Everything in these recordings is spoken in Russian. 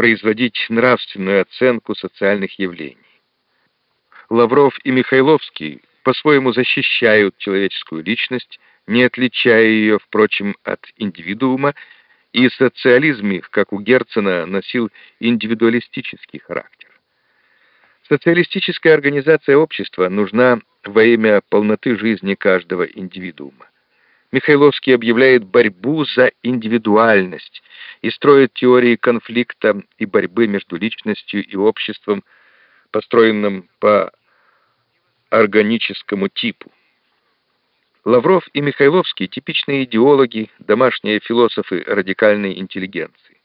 производить нравственную оценку социальных явлений. Лавров и Михайловский по-своему защищают человеческую личность, не отличая ее, впрочем, от индивидуума, и социализм их, как у Герцена, носил индивидуалистический характер. Социалистическая организация общества нужна во имя полноты жизни каждого индивидуума. Михайловский объявляет борьбу за индивидуальность и строит теории конфликта и борьбы между личностью и обществом, построенным по органическому типу. Лавров и Михайловский — типичные идеологи, домашние философы радикальной интеллигенции.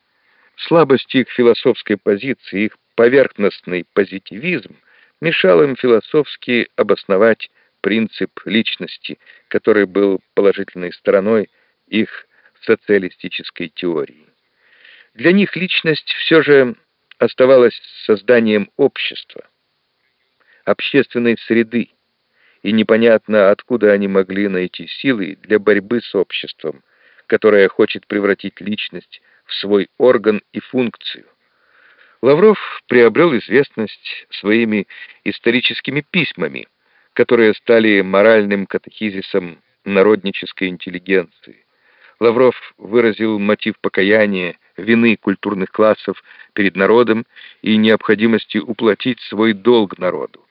Слабость их философской позиции, их поверхностный позитивизм мешал им философски обосновать принцип личности, который был положительной стороной их социалистической теории. Для них личность все же оставалась созданием общества, общественной среды, и непонятно, откуда они могли найти силы для борьбы с обществом, которое хочет превратить личность в свой орган и функцию. Лавров приобрел известность своими историческими письмами, которые стали моральным катехизисом народнической интеллигенции. Лавров выразил мотив покаяния, вины культурных классов перед народом и необходимости уплатить свой долг народу.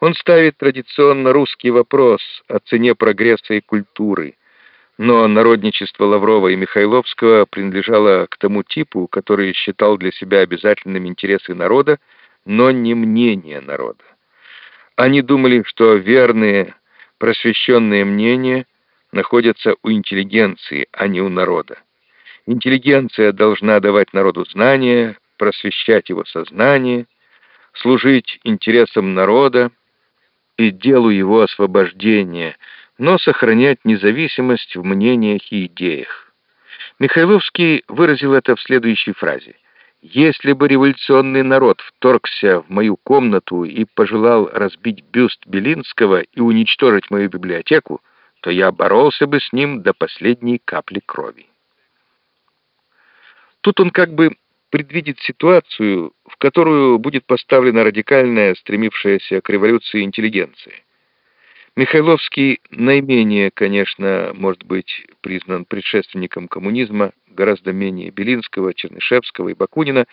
Он ставит традиционно русский вопрос о цене прогресса и культуры, но народничество Лаврова и Михайловского принадлежало к тому типу, который считал для себя обязательным интересы народа, но не мнение народа. Они думали, что верные, просвещенные мнения находятся у интеллигенции, а не у народа. Интеллигенция должна давать народу знания, просвещать его сознание, служить интересам народа, и делу его освобождения, но сохранять независимость в мнениях и идеях. Михайловский выразил это в следующей фразе. «Если бы революционный народ вторгся в мою комнату и пожелал разбить бюст Белинского и уничтожить мою библиотеку, то я боролся бы с ним до последней капли крови». Тут он как бы предвидит ситуацию, в которую будет поставлена радикальная, стремившаяся к революции интеллигенция. Михайловский наименее, конечно, может быть признан предшественником коммунизма, гораздо менее Белинского, Чернышевского и Бакунина,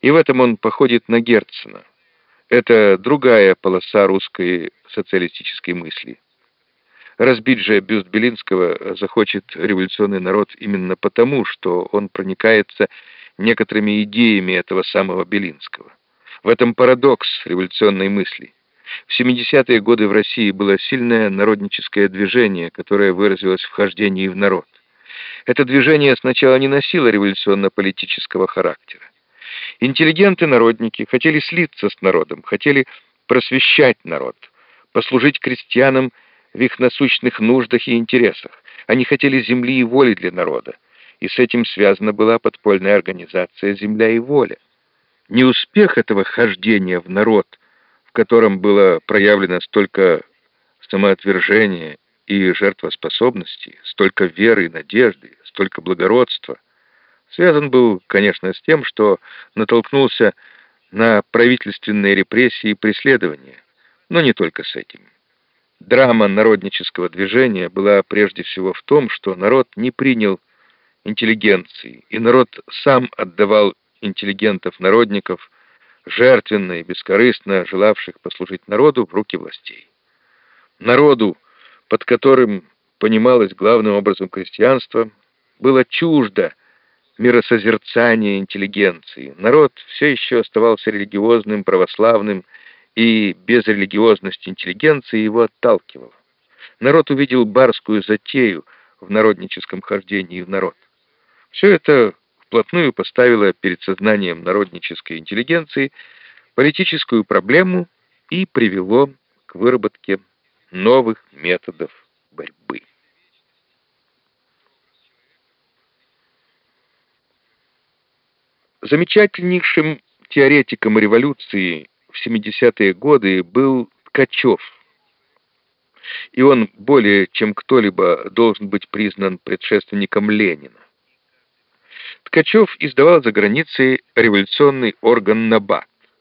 и в этом он походит на Герцена. Это другая полоса русской социалистической мысли. Разбить же бюст Белинского захочет революционный народ именно потому, что он проникается некоторыми идеями этого самого Белинского. В этом парадокс революционной мысли. В 70-е годы в России было сильное народническое движение, которое выразилось в хождении в народ. Это движение сначала не носило революционно-политического характера. Интеллигенты-народники хотели слиться с народом, хотели просвещать народ, послужить крестьянам в их насущных нуждах и интересах. Они хотели земли и воли для народа, и с этим связана была подпольная организация «Земля и воля». Неуспех этого хождения в народ, в котором было проявлено столько самоотвержения и жертвоспособности, столько веры и надежды, столько благородства, связан был, конечно, с тем, что натолкнулся на правительственные репрессии и преследования, но не только с этим. Драма народнического движения была прежде всего в том, что народ не принял интеллигенции, и народ сам отдавал интеллигентов-народников, жертвенно и бескорыстно желавших послужить народу в руки властей. Народу, под которым понималось главным образом крестьянство, было чуждо миросозерцание интеллигенции. Народ все еще оставался религиозным, православным, и безрелигиозность интеллигенции его отталкивала. Народ увидел барскую затею в народническом хождении в народ. Все это вплотную поставило перед сознанием народнической интеллигенции политическую проблему и привело к выработке новых методов борьбы. Замечательнейшим теоретиком революции в 70-е годы был Ткачев. И он более чем кто-либо должен быть признан предшественником Ленина. Ткачев издавал за границей революционный орган НАБАК.